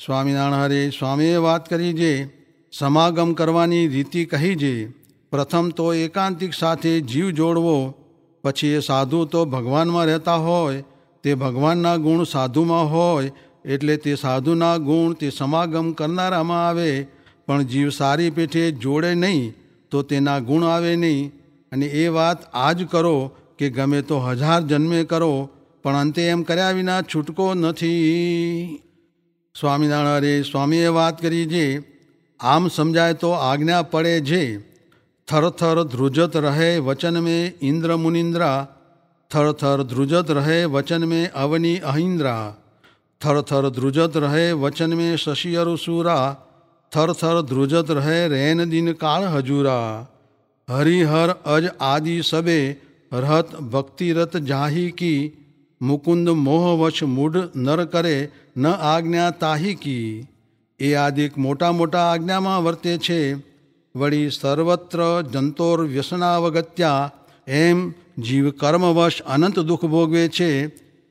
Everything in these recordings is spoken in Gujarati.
સ્વામિનારાયણ હરે, સ્વામીએ વાત કરી જે, સમાગમ કરવાની રીતિ કહી જે, પ્રથમ તો એકાંતિક સાથે જીવ જોડવો, પછી એ સાધુ તો ભગવાનમાં રહેતા હોય, તે ભગવાનના ગુણ સાધુમાં હોય, એટલે તે સાધુના ગુણ તે સમાગમ કરનારામાં આવે, પણ જીવ સારી પેઠે જોડે નહીં, તો તેના ગુણ આવે નહીં, અને એ વાત આજ કરો કે ગમે તો હજાર જન્મે કરો, પણ અંતે એમ કર્યા વિના છૂટકો નથી. સ્વામિનારાયણ અરે સ્વામીએ વાત કરી જે આમ સમજાય તો આજ્ઞા પડે જે થર થર ધ્રુજત રહે વચન મેં ઇન્દ્ર મુનિન્દ્રા થર થર ધ્રુજત રહે વચન મેં અવની અહિન્દ્રા થર થર ધ્રુજત રહે વચન મેં શશી અરુસુરા થર થર ધ્રુજત રહે રેન દિન કાળ હજુરા હરિહર અજ આદિ સબે રહત ભક્તિરત જાહી કી મુકુંદ મોહવશ મૂઢ નર કરે, ન આજ્ઞા તાહી કી. એ આદિક મોટા મોટા આજ્ઞામાં વર્તે છે. વળી સર્વત્ર જંતોર વ્યસનાવગત્યા, એમ જીવ કર્મવશ અનંત દુઃખ ભોગવે છે.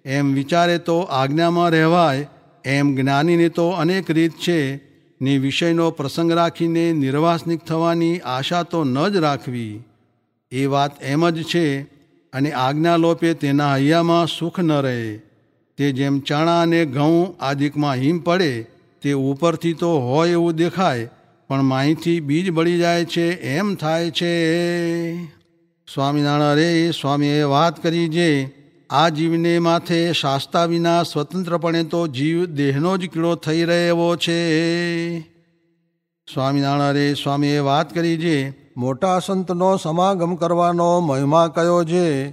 એમ વિચારે તો આજ્ઞામાં રહેવાય, એમ જ્ઞાનીની તો અનેક રીત છે. ને વિષયનો પ્રસંગ રાખીને નિર્વાસનિક થવાની આશા તો ન જ રાખવી. એ વાત એમ જ છે. અને આજ્ઞા લોપે તેના હૈયામાં સુખ ન રહે. તે જેમ ચણા અને ઘઉં આદિકમાં હિમ પડે, તે ઉપરથી તો હોય એવું દેખાય, પણ માહીથી બીજ બળી જાય છે, એમ થાય છે. સ્વામિનારાયણ રે સ્વામીએ વાત કરી જે, આ જીવને માથે શાસ્તા વિના સ્વતંત્રપણે તો જીવ દેહનો જ કીડો થઈ રહેવો છે. સ્વામિનારાયણ રે સ્વામીએ વાત કરી જે મોટા સંતનો સમાગમ કરવાનો મહિમા કયો છે?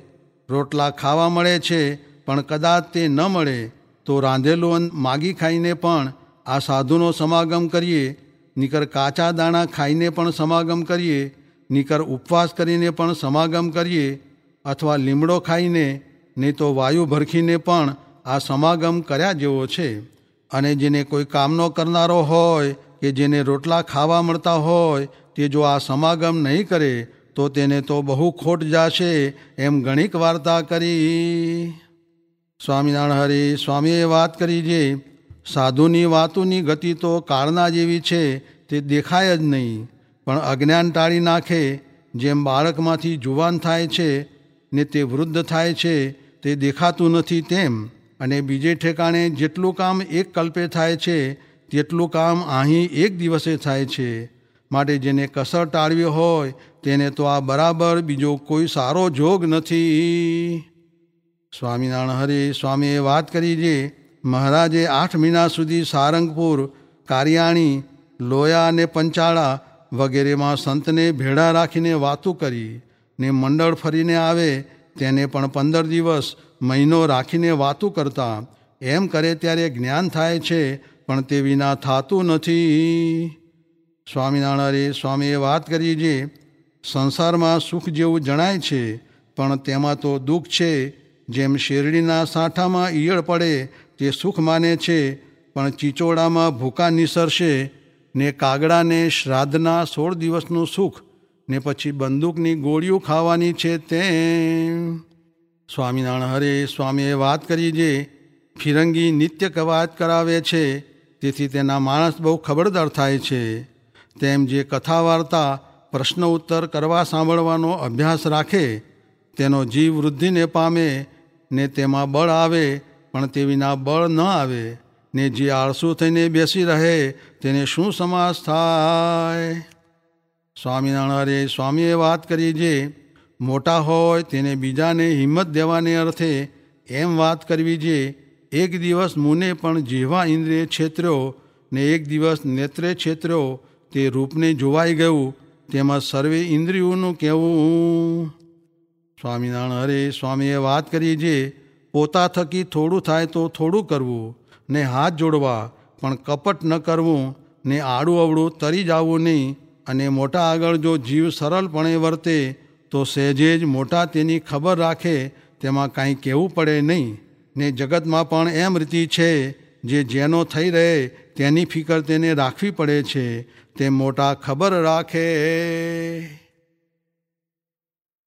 રોટલા ખાવા મળે છે, પણ કદાચ તે ન મળે, તો રાંધેલું માગી ખાઈને પણ આ સાધુનો સમાગમ કરીએ, નીકર કાચા દાણા ખાઈને પણ સમાગમ કરીએ, નીકર ઉપવાસ કરીને પણ સમાગમ કરીએ, અથવા લીમડો ખાઈને, નહીં તો વાયુ ભરખીને પણ આ સમાગમ કર્યા જેવો છે. અને જેને કોઈ કામનો કરનારો હોય કે જેને રોટલા ખાવા મળતા હોય તે જો આ સમાગમ નહીં કરે, તો તેને તો બહુ ખોટ જાશે એમ ઘણીક વાર્તા કરી. સ્વામિનારાયણ હરે, સ્વામીએ વાત કરી જે સાધુની વાતોની ગતિ તો કાળના જેવી છે, તે દેખાય જ નહીં. પણ અજ્ઞાન ટાળી નાખે, જેમ બાળકમાંથી જુવાન થાય છે, ને તે વૃદ્ધ થાય છે, તે દેખાતું નથી તેમ. અને બીજે ઠેકાણે જેટલું કામ એક કલ્પે થાય છે તેટલું કામ અહીં એક દિવસે થાય છે, માટે જેને કસર ટાળવી હોય, તેને તો આ બરાબર બીજો કોઈ સારો જોગ નથી. સ્વામિનારાયણ હરે સ્વામીએ વાત કરી જે મહારાજે આઠ મહિના સુધી સારંગપુર, કારિયાણી, લોયા અને પંચાળા વગેરેમાં સંતને ભેળા રાખીને વાતું કરી ને મંડળ ફરીને આવે, તેને પણ પંદર દિવસ મહિનો રાખીને વાતું કરતા. એમ કરે ત્યારે જ્ઞાન થાય છે પણ તે વિના થતું નથી. સ્વામિનારાયણ સ્વામીએ વાત કરી જે સંસારમાં સુખ જેવું જણાય છે, પણ તેમાં તો દુઃખ છે. જેમ શેરડીના સાંઠામાં ઈયળ પડે, તે સુખ માને છે, પણ ચીચોડામાં ભૂકા નિસરશે, ને કાગડાને શ્રાદ્ધના સોળ દિવસનું સુખ, ને પછી બંદૂકની ગોળીઓ ખાવાની છે તે સ્વામિનારાયણ હરે સ્વામીએ વાત કરી જે ફિરંગી નિત્ય કવાયત કરાવે છે તેથી તેના માણસ બહુ ખબરદાર થાય છે. તેમ જે કથા વાર્તા પ્રશ્ન ઉત્તર કરવા સાંભળવાનો અભ્યાસ રાખે, તેનો જીવ વૃદ્ધિને પામે, ને તેમાં બળ આવે, પણ તે વિના બળ ન આવે, ને જે આળસુ થઈને બેસી રહે, તેને શું સમાસ થાય? સ્વામિનારાયણ સ્વામીએ વાત કરી જે મોટા હોય, તેને બીજાને હિંમત દેવાને અર્થે એમ વાત કરવી જે એક દિવસ મુને પણ જેવા ઇન્દ્રિય છેતર્યો ને એક દિવસ નેત્રે છેતર્યો, તે રૂપને જોવાઈ ગયું. તેમાં સર્વે ઇન્દ્રિયોનું કહેવું, સ્વામિનારાયણ હરે સ્વામીએ વાત કરી જે, પોતા થકી થોડું થાય તો થોડું કરવું, ને હાથ જોડવા, પણ કપટ ન કરવું, ને આડું અવળું તરી જવું નહીં, અને મોટા આગળ જો જીવ સરળપણે વર્તે, તો સહેજે જ મોટા તેની ખબર રાખે, તેમાં કાંઈ કહેવું પડે નહીં. ને જગતમાં પણ એમ રીતિ છે, જે જેનો થઈ રહે તેની ફિકર તેને રાખવી પડે છે, તે મોટા ખબર રાખે.